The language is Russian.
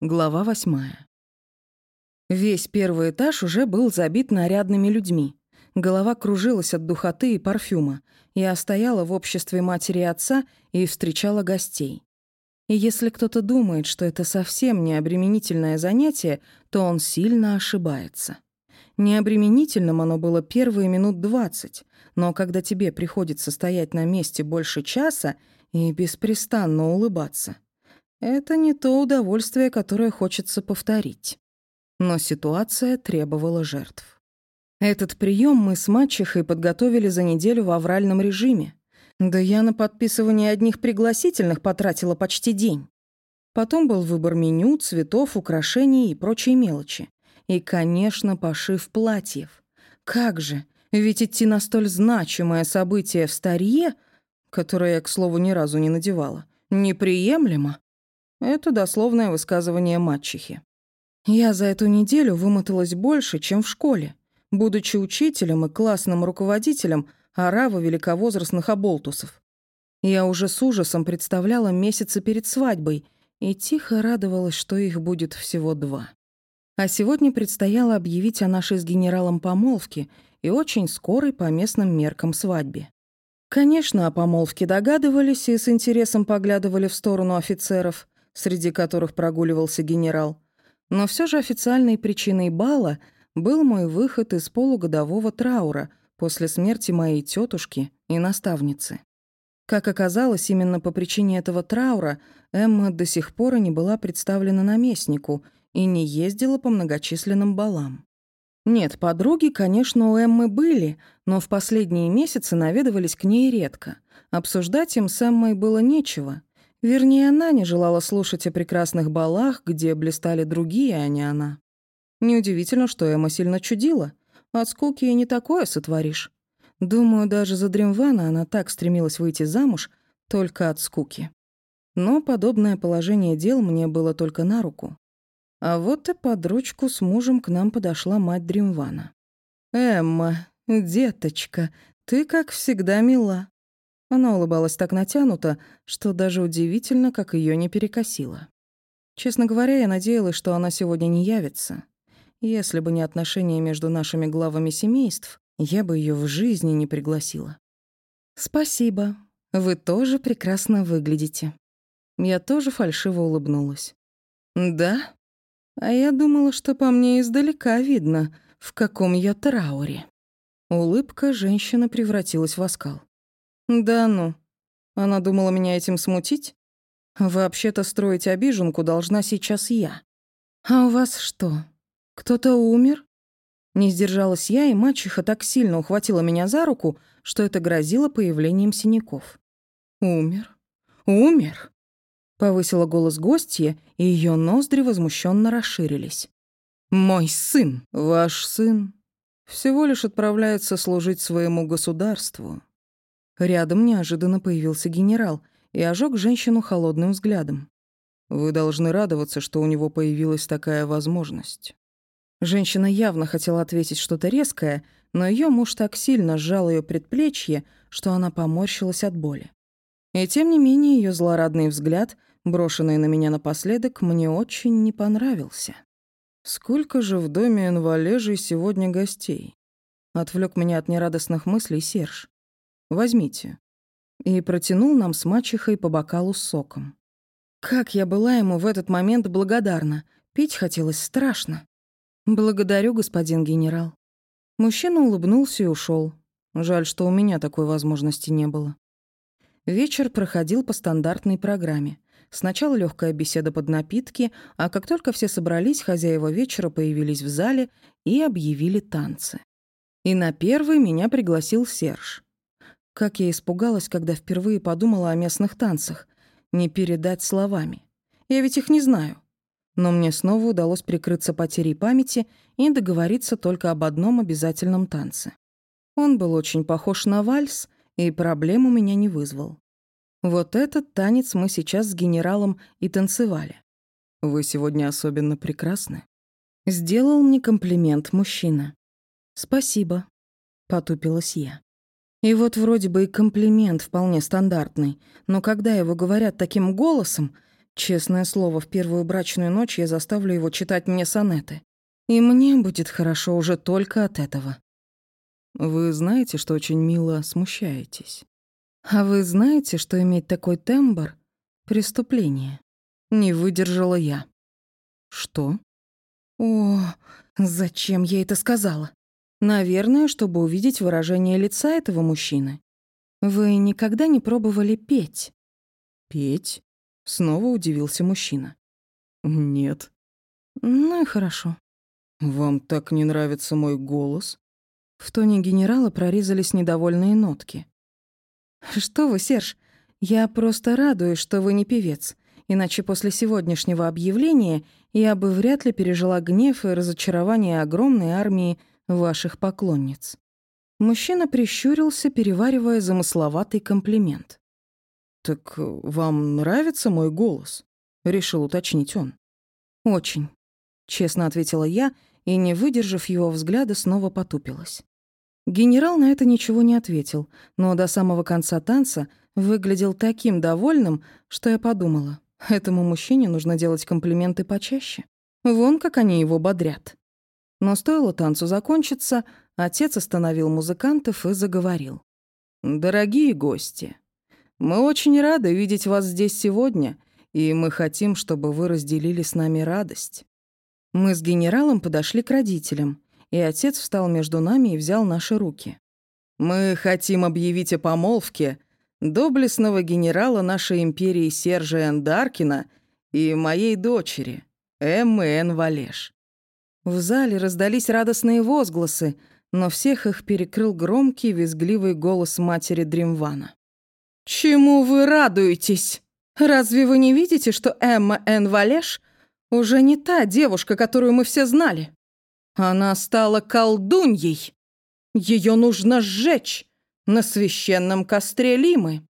Глава восьмая. Весь первый этаж уже был забит нарядными людьми. Голова кружилась от духоты и парфюма. Я стояла в обществе матери и отца и встречала гостей. И если кто-то думает, что это совсем не обременительное занятие, то он сильно ошибается. Необременительным оно было первые минут двадцать, но когда тебе приходится стоять на месте больше часа и беспрестанно улыбаться, это не то удовольствие, которое хочется повторить. Но ситуация требовала жертв. Этот прием мы с мачехой подготовили за неделю в авральном режиме. Да я на подписывание одних пригласительных потратила почти день. Потом был выбор меню, цветов, украшений и прочей мелочи. И, конечно, пошив платьев. Как же, ведь идти на столь значимое событие в старье, которое я, к слову, ни разу не надевала, неприемлемо. Это дословное высказывание мачехи. Я за эту неделю вымоталась больше, чем в школе. Будучи учителем и классным руководителем оравы великовозрастных оболтусов. Я уже с ужасом представляла месяцы перед свадьбой и тихо радовалась, что их будет всего два. А сегодня предстояло объявить о нашей с генералом помолвке и очень скорой по местным меркам свадьбе. Конечно, о помолвке догадывались и с интересом поглядывали в сторону офицеров, среди которых прогуливался генерал. Но все же официальной причиной бала был мой выход из полугодового траура после смерти моей тетушки и наставницы. Как оказалось, именно по причине этого траура Эмма до сих пор и не была представлена наместнику и не ездила по многочисленным балам. Нет, подруги, конечно, у Эммы были, но в последние месяцы наведывались к ней редко. Обсуждать им с Эммой было нечего. Вернее, она не желала слушать о прекрасных балах, где блистали другие, а не она. Неудивительно, что Эмма сильно чудила. От скуки и не такое сотворишь. Думаю, даже за Дремвана она так стремилась выйти замуж, только от скуки. Но подобное положение дел мне было только на руку. А вот и под ручку с мужем к нам подошла мать Дримвана. «Эмма, деточка, ты, как всегда, мила». Она улыбалась так натянуто, что даже удивительно, как ее не перекосило. Честно говоря, я надеялась, что она сегодня не явится. Если бы не отношения между нашими главами семейств, я бы ее в жизни не пригласила. «Спасибо. Вы тоже прекрасно выглядите». Я тоже фальшиво улыбнулась. «Да?» А я думала, что по мне издалека видно, в каком я трауре. Улыбка женщины превратилась в оскал. Да ну. Она думала меня этим смутить? Вообще-то строить обиженку должна сейчас я. А у вас что, кто-то умер? Не сдержалась я, и мачеха так сильно ухватила меня за руку, что это грозило появлением синяков. Умер? Умер? Повысила голос гостья, и ее ноздри возмущенно расширились. «Мой сын, ваш сын, всего лишь отправляется служить своему государству». Рядом неожиданно появился генерал и ожег женщину холодным взглядом. «Вы должны радоваться, что у него появилась такая возможность». Женщина явно хотела ответить что-то резкое, но ее муж так сильно сжал ее предплечье, что она поморщилась от боли. И тем не менее ее злорадный взгляд, брошенный на меня напоследок, мне очень не понравился. «Сколько же в доме инвалежей сегодня гостей?» Отвлек меня от нерадостных мыслей Серж. «Возьмите». И протянул нам с мачехой по бокалу с соком. Как я была ему в этот момент благодарна. Пить хотелось страшно. «Благодарю, господин генерал». Мужчина улыбнулся и ушел. Жаль, что у меня такой возможности не было. Вечер проходил по стандартной программе. Сначала легкая беседа под напитки, а как только все собрались, хозяева вечера появились в зале и объявили танцы. И на первый меня пригласил Серж. Как я испугалась, когда впервые подумала о местных танцах. Не передать словами. Я ведь их не знаю. Но мне снова удалось прикрыться потерей памяти и договориться только об одном обязательном танце. Он был очень похож на вальс, и проблем у меня не вызвал. Вот этот танец мы сейчас с генералом и танцевали. «Вы сегодня особенно прекрасны», — сделал мне комплимент мужчина. «Спасибо», — потупилась я. И вот вроде бы и комплимент вполне стандартный, но когда его говорят таким голосом, Честное слово, в первую брачную ночь я заставлю его читать мне сонеты. И мне будет хорошо уже только от этого. Вы знаете, что очень мило смущаетесь. А вы знаете, что иметь такой тембр — преступление? Не выдержала я. Что? О, зачем я это сказала? Наверное, чтобы увидеть выражение лица этого мужчины. Вы никогда не пробовали петь? Петь? Снова удивился мужчина. Нет. Ну и хорошо. Вам так не нравится мой голос? В тоне генерала прорезались недовольные нотки. «Что вы, Серж, я просто радуюсь, что вы не певец, иначе после сегодняшнего объявления я бы вряд ли пережила гнев и разочарование огромной армии ваших поклонниц». Мужчина прищурился, переваривая замысловатый комплимент. «Так вам нравится мой голос?» — решил уточнить он. «Очень», — честно ответила я и, не выдержав его взгляда, снова потупилась. Генерал на это ничего не ответил, но до самого конца танца выглядел таким довольным, что я подумала, этому мужчине нужно делать комплименты почаще. Вон как они его бодрят. Но стоило танцу закончиться, отец остановил музыкантов и заговорил. «Дорогие гости, мы очень рады видеть вас здесь сегодня, и мы хотим, чтобы вы разделили с нами радость». Мы с генералом подошли к родителям, и отец встал между нами и взял наши руки. «Мы хотим объявить о помолвке доблестного генерала нашей империи Сержа Эндаркина и моей дочери, Эммы Эн Валеш». В зале раздались радостные возгласы, но всех их перекрыл громкий визгливый голос матери Дримвана. «Чему вы радуетесь? Разве вы не видите, что Эмма Эн Валеш уже не та девушка, которую мы все знали?» Она стала колдуньей. Ее нужно сжечь на священном костре Лимы.